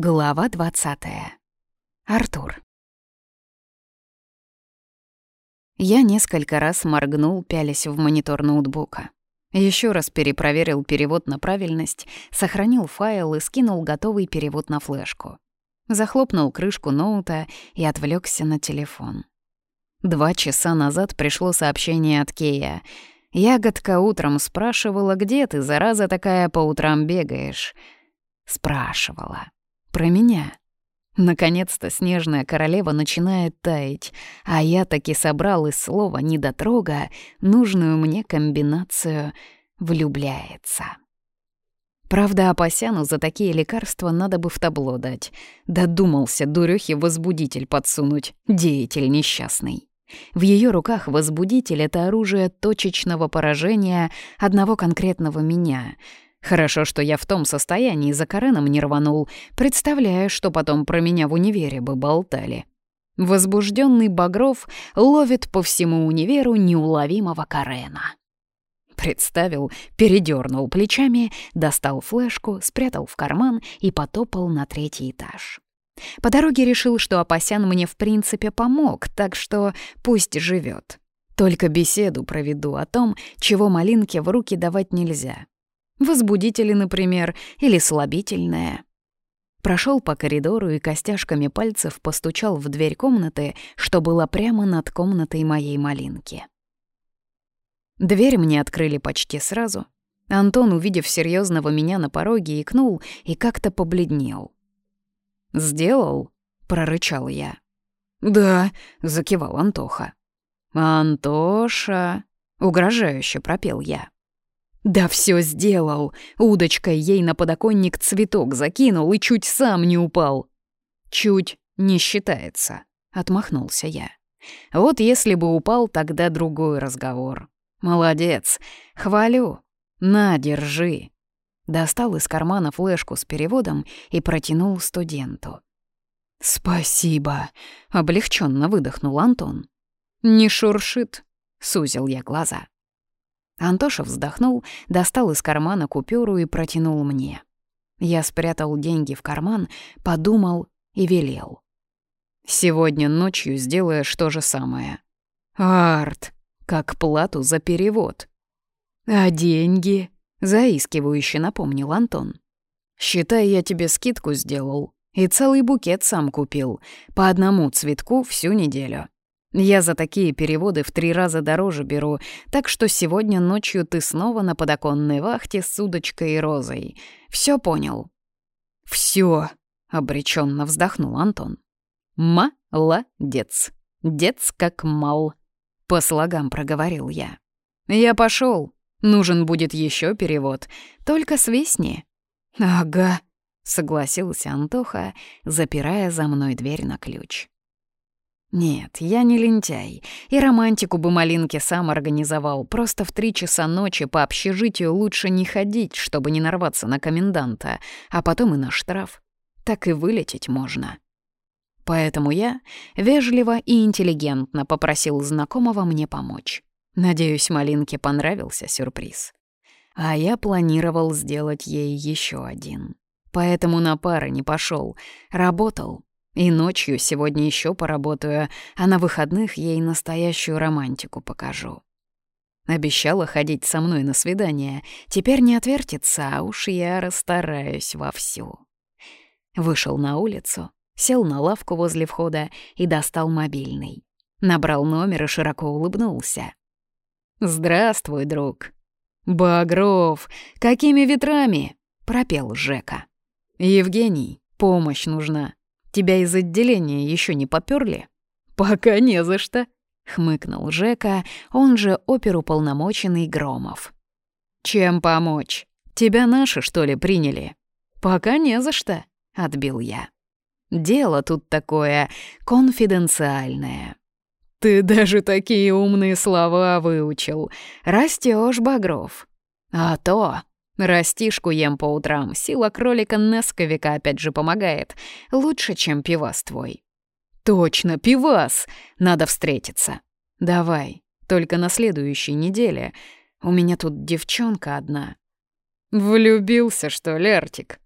Глава 20. Артур. Я несколько раз моргнул, пялясь в монитор ноутбука. Еще раз перепроверил перевод на правильность, сохранил файл и скинул готовый перевод на флешку. Захлопнул крышку ноута и отвлекся на телефон. Два часа назад пришло сообщение от Кея. «Ягодка утром спрашивала, где ты, зараза такая, по утрам бегаешь?» Спрашивала. Про меня. Наконец-то снежная королева начинает таять, а я таки собрал из слова «недотрога» нужную мне комбинацию «влюбляется». Правда, Апасяну за такие лекарства надо бы в табло дать. Додумался дурёхе возбудитель подсунуть, деятель несчастный. В ее руках возбудитель — это оружие точечного поражения одного конкретного меня — Хорошо, что я в том состоянии за Кареном не рванул, представляя, что потом про меня в универе бы болтали. Возбужденный Багров ловит по всему универу неуловимого Карена. Представил, передернул плечами, достал флешку, спрятал в карман и потопал на третий этаж. По дороге решил, что Апасян мне в принципе помог, так что пусть живет. Только беседу проведу о том, чего малинке в руки давать нельзя. Возбудители, например, или слабительное. Прошел по коридору и костяшками пальцев постучал в дверь комнаты, что была прямо над комнатой моей малинки. Дверь мне открыли почти сразу. Антон, увидев серьезного меня на пороге, икнул и как-то побледнел. «Сделал?» — прорычал я. «Да», — закивал Антоха. «Антоша!» — угрожающе пропел я. Да все сделал. Удочкой ей на подоконник цветок закинул и чуть сам не упал. Чуть не считается, отмахнулся я. Вот если бы упал, тогда другой разговор. Молодец, хвалю. На, держи. Достал из кармана флешку с переводом и протянул студенту. «Спасибо», — облегченно выдохнул Антон. «Не шуршит», — сузил я глаза. Антоша вздохнул, достал из кармана купюру и протянул мне. Я спрятал деньги в карман, подумал и велел. «Сегодня ночью сделаешь то же самое. Арт, как плату за перевод». «А деньги?» — заискивающе напомнил Антон. «Считай, я тебе скидку сделал и целый букет сам купил, по одному цветку всю неделю. Я за такие переводы в три раза дороже беру, так что сегодня ночью ты снова на подоконной вахте с удочкой и розой. Все понял?» «Все», — обреченно вздохнул Антон. «Молодец. Дец как мал», — по слогам проговорил я. «Я пошел. Нужен будет еще перевод. Только свистни». «Ага», — согласился Антоха, запирая за мной дверь на ключ. Нет, я не лентяй. И романтику бы Малинке сам организовал. Просто в три часа ночи по общежитию лучше не ходить, чтобы не нарваться на коменданта, а потом и на штраф. Так и вылететь можно. Поэтому я вежливо и интеллигентно попросил знакомого мне помочь. Надеюсь, Малинке понравился сюрприз. А я планировал сделать ей еще один. Поэтому на пары не пошел, работал и ночью сегодня еще поработаю, а на выходных ей настоящую романтику покажу. Обещала ходить со мной на свидание. Теперь не отвертится, а уж я расстараюсь вовсю. Вышел на улицу, сел на лавку возле входа и достал мобильный. Набрал номер и широко улыбнулся. «Здравствуй, друг». «Багров, какими ветрами?» — пропел Жека. «Евгений, помощь нужна. Тебя из отделения еще не поперли? Пока не за что, хмыкнул Жека, он же оперуполномоченный Громов. Чем помочь? Тебя наши, что ли, приняли? Пока не за что, отбил я. Дело тут такое конфиденциальное. Ты даже такие умные слова выучил. Растёшь, Багров. А то Растишку ем по утрам, сила кролика Несковика опять же помогает. Лучше, чем пивас твой. Точно, пивас! Надо встретиться. Давай, только на следующей неделе. У меня тут девчонка одна. Влюбился, что ли, Артик?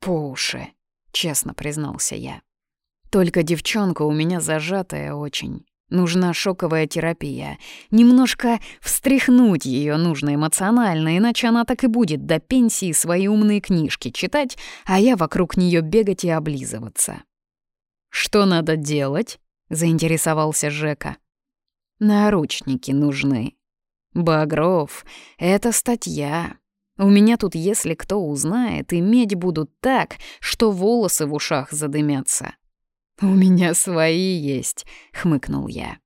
По уши. честно признался я. Только девчонка у меня зажатая очень. Нужна шоковая терапия. Немножко встряхнуть ее нужно эмоционально, иначе она так и будет до пенсии свои умные книжки читать, а я вокруг нее бегать и облизываться. «Что надо делать?» — заинтересовался Жека. «Наручники нужны. Багров, это статья. У меня тут, если кто узнает, иметь будут так, что волосы в ушах задымятся. «У меня свои есть», — хмыкнул я.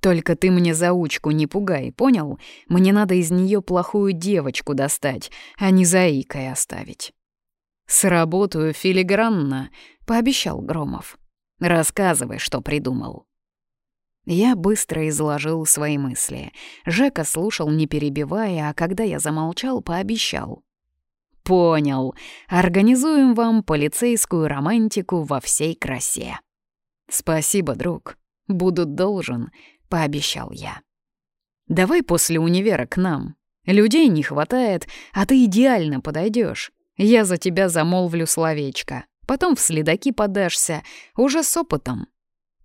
«Только ты мне заучку не пугай, понял? Мне надо из нее плохую девочку достать, а не заикой оставить». «Сработаю филигранно», — пообещал Громов. «Рассказывай, что придумал». Я быстро изложил свои мысли. Жека слушал, не перебивая, а когда я замолчал, пообещал. «Понял. Организуем вам полицейскую романтику во всей красе». «Спасибо, друг. Буду должен», — пообещал я. «Давай после универа к нам. Людей не хватает, а ты идеально подойдешь. Я за тебя замолвлю словечко. Потом в следаки подашься, уже с опытом».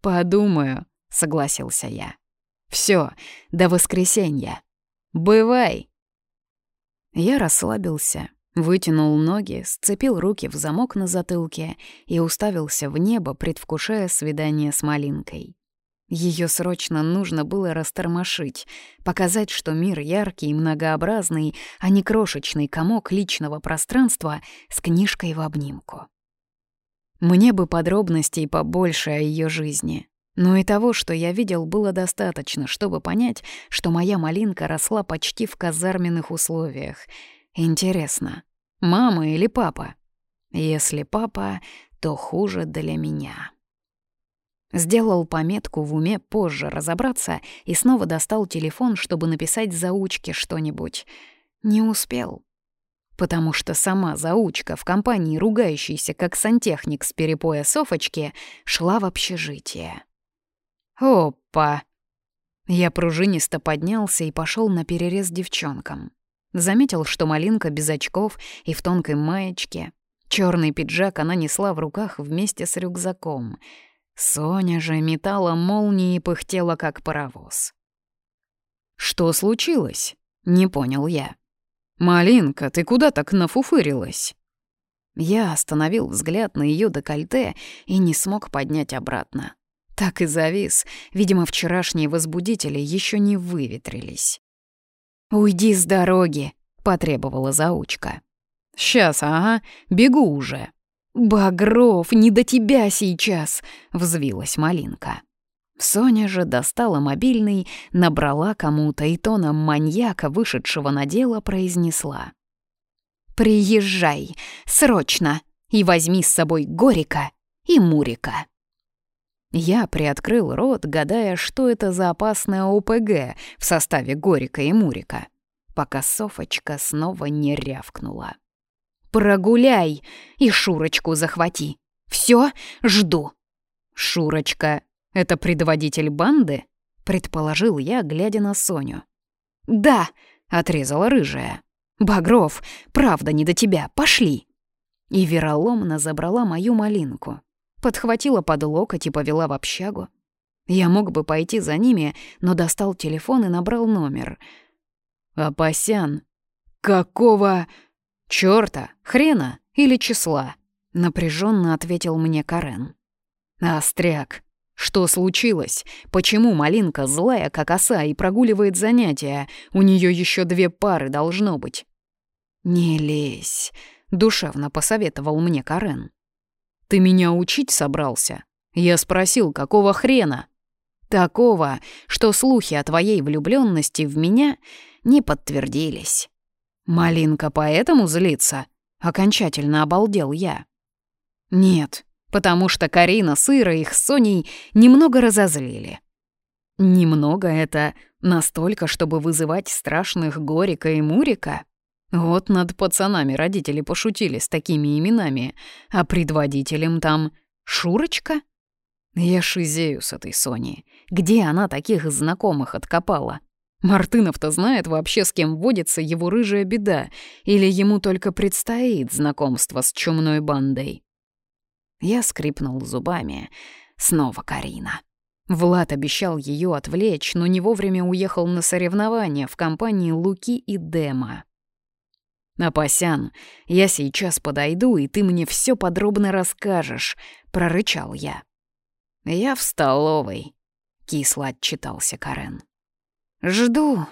«Подумаю», — согласился я. «Всё, до воскресенья. Бывай!» Я расслабился, Вытянул ноги, сцепил руки в замок на затылке и уставился в небо, предвкушая свидание с малинкой. Ее срочно нужно было растормошить, показать, что мир яркий и многообразный, а не крошечный комок личного пространства с книжкой в обнимку. Мне бы подробностей побольше о ее жизни, но и того, что я видел, было достаточно, чтобы понять, что моя малинка росла почти в казарменных условиях — Интересно, мама или папа? Если папа, то хуже для меня. Сделал пометку в уме позже разобраться и снова достал телефон, чтобы написать заучке что-нибудь. Не успел. Потому что сама заучка в компании, ругающейся как сантехник с перепоя Софочки, шла в общежитие. Опа! Я пружинисто поднялся и пошел на перерез девчонкам. Заметил, что малинка без очков и в тонкой маечке. Черный пиджак она несла в руках вместе с рюкзаком. Соня же метала молнии и пыхтела, как паровоз. «Что случилось?» — не понял я. «Малинка, ты куда так нафуфырилась?» Я остановил взгляд на ее декольте и не смог поднять обратно. Так и завис. Видимо, вчерашние возбудители еще не выветрились. «Уйди с дороги», — потребовала заучка. «Сейчас, ага, бегу уже». «Багров, не до тебя сейчас!» — взвилась Малинка. Соня же достала мобильный, набрала кому-то и тоном маньяка, вышедшего на дело, произнесла. «Приезжай, срочно, и возьми с собой Горика и Мурика». Я приоткрыл рот, гадая, что это за опасная ОПГ в составе Горика и Мурика, пока Софочка снова не рявкнула. «Прогуляй и Шурочку захвати. Все, жду». «Шурочка — это предводитель банды?» — предположил я, глядя на Соню. «Да», — отрезала рыжая. «Багров, правда не до тебя, пошли!» И вероломно забрала мою малинку подхватила под локоть и повела в общагу. Я мог бы пойти за ними, но достал телефон и набрал номер. «Апасян, какого чёрта, хрена или числа?» — напряженно ответил мне Карен. «Остряк, что случилось? Почему Малинка злая, как оса, и прогуливает занятия? У нее еще две пары должно быть». «Не лезь», — душевно посоветовал мне Карен. Ты меня учить собрался? Я спросил, какого хрена? Такого, что слухи о твоей влюбленности в меня не подтвердились. Малинка поэтому злится? Окончательно обалдел я. Нет, потому что Карина с Ирой их с Соней немного разозлили. Немного это настолько, чтобы вызывать страшных Горика и Мурика? Вот над пацанами родители пошутили с такими именами, а предводителем там Шурочка? Я шизею с этой Соней. Где она таких знакомых откопала? Мартынов-то знает вообще, с кем водится его рыжая беда, или ему только предстоит знакомство с чумной бандой? Я скрипнул зубами. Снова Карина. Влад обещал ее отвлечь, но не вовремя уехал на соревнования в компании Луки и Дема. «Апасян, я сейчас подойду, и ты мне все подробно расскажешь», — прорычал я. «Я в столовой», — кисло отчитался Карен. «Жду»,